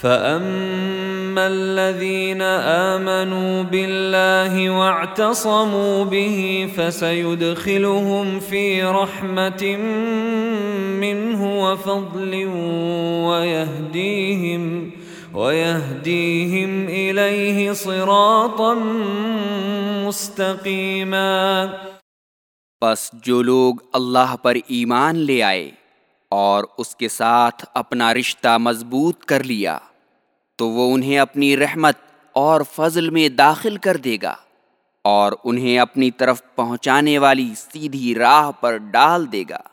فأما الذين آمنوا بالله واعتصموا به فسيدخلهم في رحمة منه وفضل ويهديهم ويهديهم إليه صراطا مستقيما بس جو لوگ اللہ پر ایمان لے آئے اور اس کے ساتھ اپنا رشتہ مضبوط کر لیا۔ تو وہ انہیں اپنی رحمت اور فضل میں داخل کر دے گا اور انہیں اپنی طرف پہنچانے والی سیدھی راہ پر ڈال دے گا۔